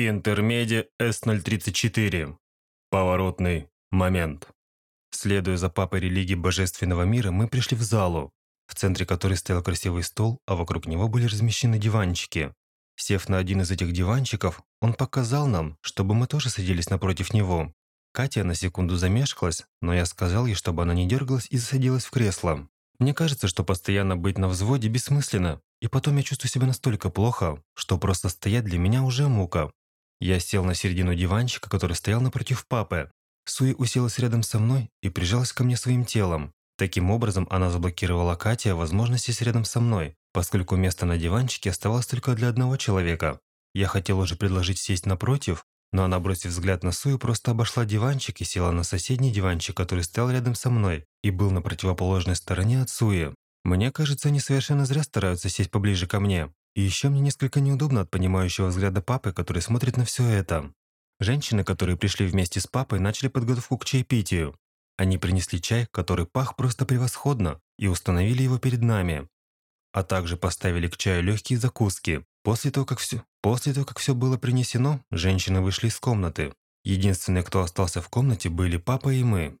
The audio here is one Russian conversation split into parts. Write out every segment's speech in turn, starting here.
Интермеди С-034. Поворотный момент. Следуя за папой религии божественного мира, мы пришли в залу, в центре которой стоял красивый стол, а вокруг него были размещены диванчики. Сев на один из этих диванчиков, он показал нам, чтобы мы тоже садились напротив него. Катя на секунду замешкалась, но я сказал ей, чтобы она не дергалась и засадилась в кресло. Мне кажется, что постоянно быть на взводе бессмысленно, и потом я чувствую себя настолько плохо, что просто стоять для меня уже мука. Я сел на середину диванчика, который стоял напротив папы. Суи уселась рядом со мной и прижалась ко мне своим телом. Таким образом, она заблокировала Кате возможность сесть рядом со мной, поскольку место на диванчике оставалось только для одного человека. Я хотел уже предложить сесть напротив, но она, бросив взгляд на Сую, просто обошла диванчик и села на соседний диванчик, который стоял рядом со мной и был на противоположной стороне от Суи. Мне кажется, они совершенно зря стараются сесть поближе ко мне. И еще мне несколько неудобно от понимающего взгляда папы, который смотрит на все это. Женщины, которые пришли вместе с папой, начали подготовку к чаепитию. Они принесли чай, который пах просто превосходно, и установили его перед нами. А также поставили к чаю легкие закуски. После того, как все, после того, как все было принесено, женщины вышли из комнаты. Единственные, кто остался в комнате, были папа и мы.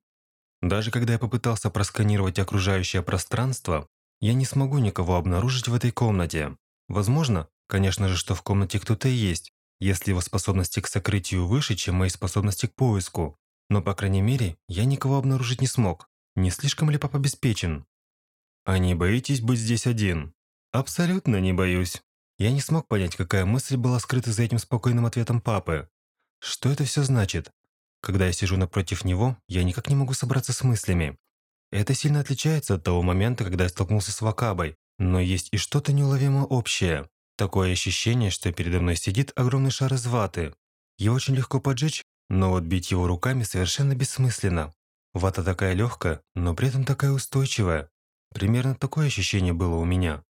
Даже когда я попытался просканировать окружающее пространство, я не смогу никого обнаружить в этой комнате. Возможно, конечно же, что в комнате кто-то есть, если его способности к сокрытию выше, чем мои способности к поиску. Но, по крайней мере, я никого обнаружить не смог. Не слишком ли папа обеспечен? А не боитесь быть здесь один? Абсолютно не боюсь. Я не смог понять, какая мысль была скрыта за этим спокойным ответом папы. Что это все значит? Когда я сижу напротив него, я никак не могу собраться с мыслями. Это сильно отличается от того момента, когда я столкнулся с Вакабой, но есть и что-то неуловимо общее. Такое ощущение, что передо мной сидит огромный шар из ваты. Его очень легко поджечь, но вот бить его руками совершенно бессмысленно. Вата такая легкая, но при этом такая устойчивая. Примерно такое ощущение было у меня.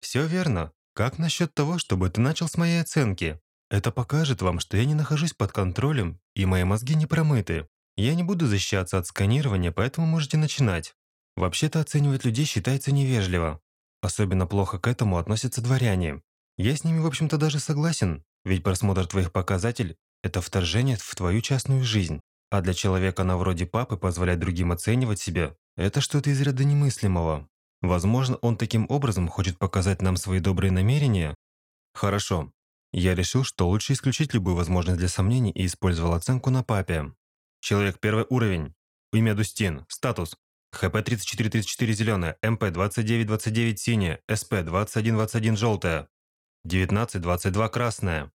Все верно. Как насчет того, чтобы ты начал с моей оценки? Это покажет вам, что я не нахожусь под контролем, и мои мозги не промыты. Я не буду защищаться от сканирования, поэтому можете начинать. Вообще-то оценивать людей считается невежливо. Особенно плохо к этому относятся дворяне. Я с ними, в общем-то, даже согласен, ведь просмотр твоих показателей – это вторжение в твою частную жизнь. А для человека на вроде папы позволять другим оценивать себя – это что-то из ряда немыслимого. Возможно, он таким образом хочет показать нам свои добрые намерения? Хорошо. Я решил, что лучше исключить любую возможность для сомнений и использовал оценку на папе. Человек первый уровень. Имя Дустин. Статус. ХП-3434 зеленая, МП-2929 синяя, СП-2121 желтая, 19-22 красная.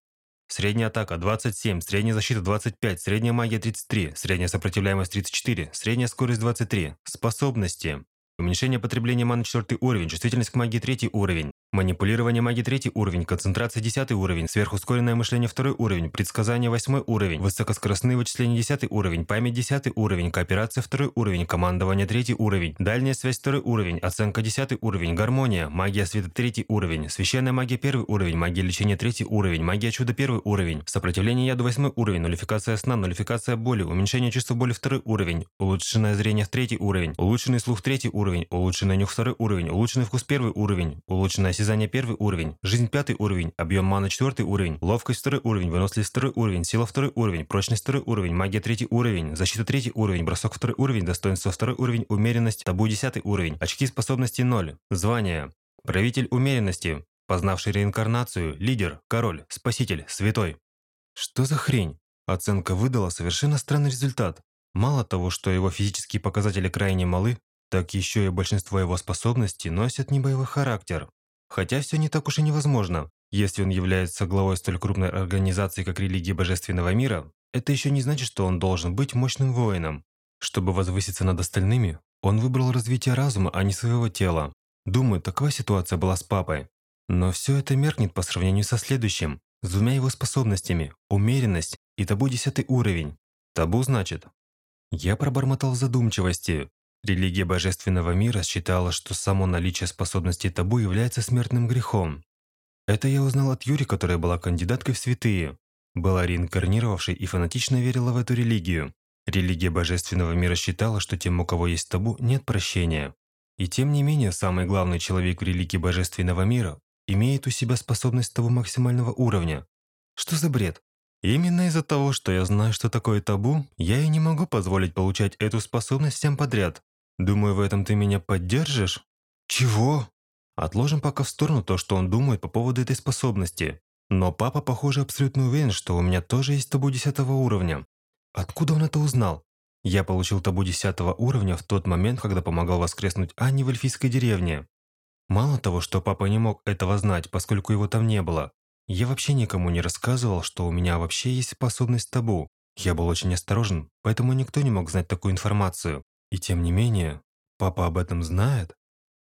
Средняя атака 27, средняя защита 25, средняя магия 33, средняя сопротивляемость 34, средняя скорость 23. Способности. Уменьшение потребления маны 4 уровень, чувствительность к магии 3 уровень, Манипулирование магии третий уровень, концентрация десятый уровень, сверхускоренное мышление второй уровень, предсказание восьмой уровень, высокоскоростные вычисления десятый уровень, память десятый уровень, кооперация второй уровень, командование третий уровень, дальняя связь второй уровень, оценка десятый уровень, гармония, магия света третий уровень, священная магия первый уровень, магия лечения третий уровень, магия чуда первый уровень, сопротивление яду восьмой уровень, нулификация сна, нулификация боли, уменьшение чувства боли второй уровень, улучшенное зрение третий уровень, улучшенный слух третий уровень, улучшенный нюх второй уровень, улучшенный вкус первый уровень, улучшенное осязание первый уровень, жизнь пятый уровень, объем маны четвертый уровень, ловкость второй уровень, выносливость второй уровень, сила второй уровень, прочность второй уровень, магия третий уровень, защита третий уровень, бросок второй уровень, достоинство второй уровень, умеренность, табу десятый уровень, очки способности ноль, звание, правитель умеренности, познавший реинкарнацию, лидер, король, спаситель, святой. Что за хрень? Оценка выдала совершенно странный результат. Мало того, что его физические показатели крайне малы, так еще и большинство его способностей носят небоевой характер. Хотя все не так уж и невозможно. Если он является главой столь крупной организации, как религия божественного мира, это еще не значит, что он должен быть мощным воином. Чтобы возвыситься над остальными, он выбрал развитие разума, а не своего тела. Думаю, такова ситуация была с папой. Но все это меркнет по сравнению со следующим, с двумя его способностями – умеренность и табу десятый уровень. Табу значит. Я пробормотал в задумчивости, Религия божественного мира считала, что само наличие способностей табу является смертным грехом. Это я узнал от Юри, которая была кандидаткой в святые, была реинкарнировавшей и фанатично верила в эту религию. Религия божественного мира считала, что тем, у кого есть табу, нет прощения. И тем не менее, самый главный человек в религии божественного мира имеет у себя способность того максимального уровня. Что за бред? Именно из-за того, что я знаю, что такое табу, я и не могу позволить получать эту способность всем подряд. Думаю, в этом ты меня поддержишь? Чего? Отложим пока в сторону то, что он думает по поводу этой способности. Но папа, похоже, абсолютно уверен, что у меня тоже есть табу 10 уровня. Откуда он это узнал? Я получил табу 10 уровня в тот момент, когда помогал воскреснуть Анне в эльфийской деревне. Мало того, что папа не мог этого знать, поскольку его там не было, я вообще никому не рассказывал, что у меня вообще есть способность табу. Я был очень осторожен, поэтому никто не мог знать такую информацию. И тем не менее, папа об этом знает.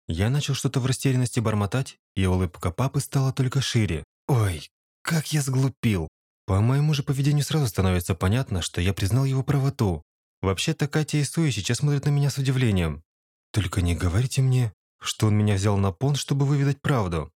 Я начал что-то в растерянности бормотать, и улыбка папы стала только шире. Ой, как я сглупил. По моему же поведению сразу становится понятно, что я признал его правоту. Вообще-то Катя и Суи сейчас смотрят на меня с удивлением. Только не говорите мне, что он меня взял на пон, чтобы выведать правду.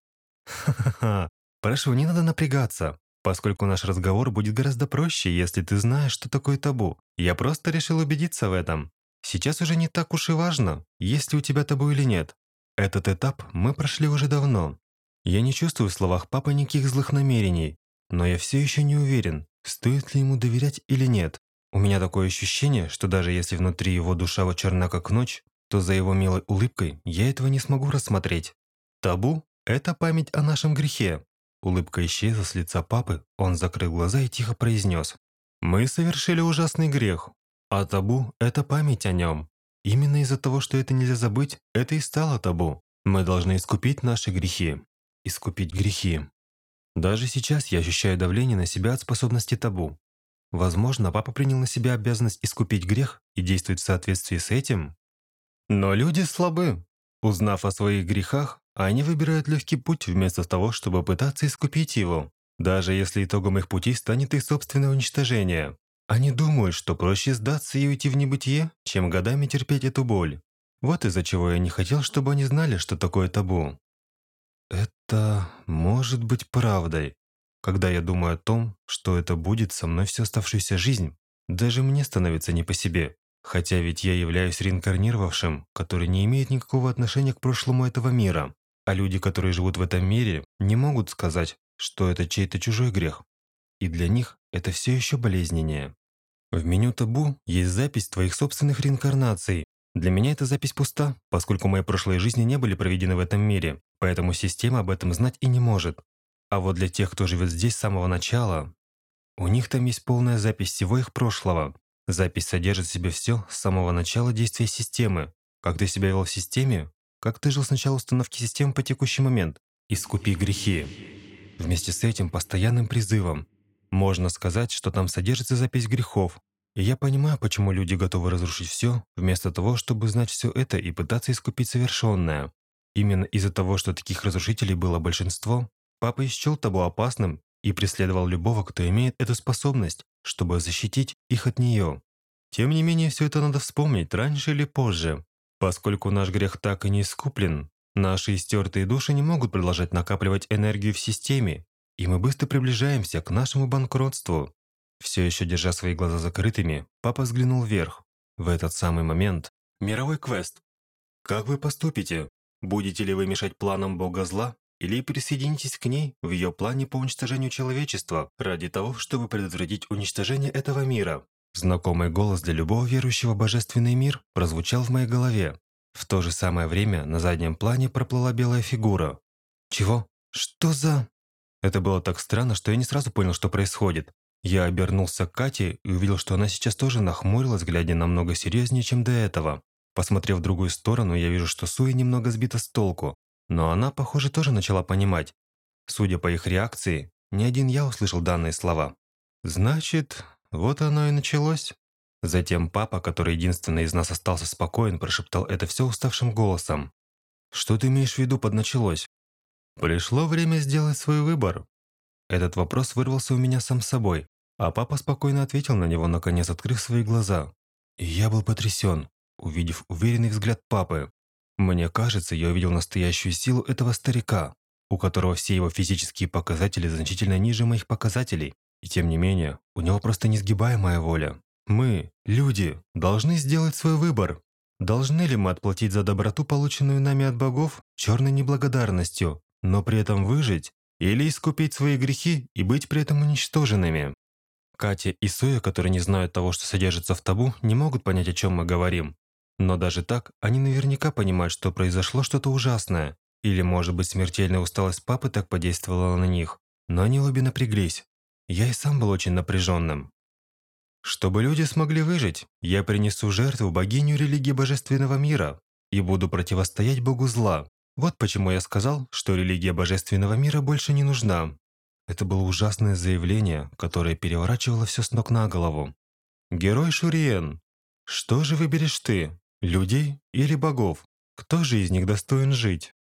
Ха-ха-ха, Прошу, не надо напрягаться, поскольку наш разговор будет гораздо проще, если ты знаешь, что такое табу. Я просто решил убедиться в этом. Сейчас уже не так уж и важно, есть ли у тебя табу или нет. Этот этап мы прошли уже давно. Я не чувствую в словах папы никаких злых намерений, но я все еще не уверен, стоит ли ему доверять или нет. У меня такое ощущение, что даже если внутри его душа вот черна как ночь, то за его милой улыбкой я этого не смогу рассмотреть. Табу – это память о нашем грехе, Улыбка исчезла с лица папы, он закрыл глаза и тихо произнес. «Мы совершили ужасный грех, а табу – это память о нем. Именно из-за того, что это нельзя забыть, это и стало табу. Мы должны искупить наши грехи. Искупить грехи. Даже сейчас я ощущаю давление на себя от способности табу. Возможно, папа принял на себя обязанность искупить грех и действует в соответствии с этим. Но люди слабы. Узнав о своих грехах, они выбирают легкий путь вместо того, чтобы пытаться искупить его, даже если итогом их пути станет их собственное уничтожение. Они думают, что проще сдаться и уйти в небытие, чем годами терпеть эту боль. Вот из-за чего я не хотел, чтобы они знали, что такое табу. Это может быть правдой. Когда я думаю о том, что это будет со мной всю оставшуюся жизнь, даже мне становится не по себе. Хотя ведь я являюсь реинкарнировавшим, который не имеет никакого отношения к прошлому этого мира. А люди, которые живут в этом мире, не могут сказать, что это чей-то чужой грех. И для них это все еще болезненнее. В меню табу есть запись твоих собственных реинкарнаций. Для меня эта запись пуста, поскольку мои прошлые жизни не были проведены в этом мире, поэтому система об этом знать и не может. А вот для тех, кто живет здесь с самого начала, у них там есть полная запись всего их прошлого, Запись содержит в себе все с самого начала действия системы. Как ты себя вел в системе, как ты жил с начала установки системы по текущий момент. Искупи грехи. Вместе с этим постоянным призывом. Можно сказать, что там содержится запись грехов. И я понимаю, почему люди готовы разрушить все, вместо того, чтобы знать все это и пытаться искупить совершенное. Именно из-за того, что таких разрушителей было большинство, папа исчел табу опасным и преследовал любого, кто имеет эту способность, чтобы защитить их от нее. Тем не менее, все это надо вспомнить раньше или позже. Поскольку наш грех так и не искуплен, наши истертые души не могут продолжать накапливать энергию в системе, и мы быстро приближаемся к нашему банкротству. Все еще держа свои глаза закрытыми, папа взглянул вверх. В этот самый момент мировой квест. Как вы поступите? Будете ли вы мешать планам бога зла или присоединитесь к ней в ее плане по уничтожению человечества ради того, чтобы предотвратить уничтожение этого мира. Знакомый голос для любого верующего божественный мир прозвучал в моей голове. В то же самое время на заднем плане проплыла белая фигура. Чего? Что за... Это было так странно, что я не сразу понял, что происходит. Я обернулся к Кате и увидел, что она сейчас тоже нахмурилась, глядя намного серьезнее, чем до этого. Посмотрев в другую сторону, я вижу, что Суи немного сбита с толку. Но она, похоже, тоже начала понимать. Судя по их реакции, не один я услышал данные слова. «Значит, вот оно и началось». Затем папа, который единственный из нас остался спокоен, прошептал это все уставшим голосом. «Что ты имеешь в виду под «началось»?» «Пришло время сделать свой выбор». Этот вопрос вырвался у меня сам собой, а папа спокойно ответил на него, наконец открыв свои глаза. И я был потрясен, увидев уверенный взгляд папы. Мне кажется, я увидел настоящую силу этого старика, у которого все его физические показатели значительно ниже моих показателей. И тем не менее, у него просто несгибаемая воля. Мы, люди, должны сделать свой выбор. Должны ли мы отплатить за доброту, полученную нами от богов, черной неблагодарностью, но при этом выжить? или искупить свои грехи и быть при этом уничтоженными. Катя и Соя, которые не знают того, что содержится в табу, не могут понять, о чем мы говорим. Но даже так, они наверняка понимают, что произошло что-то ужасное. Или, может быть, смертельная усталость папы так подействовала на них. Но они обе напряглись. Я и сам был очень напряженным. Чтобы люди смогли выжить, я принесу жертву богиню религии божественного мира и буду противостоять богу зла. Вот почему я сказал, что религия божественного мира больше не нужна. Это было ужасное заявление, которое переворачивало все с ног на голову. Герой Шуриен, что же выберешь ты? Людей или богов? Кто же из них достоин жить?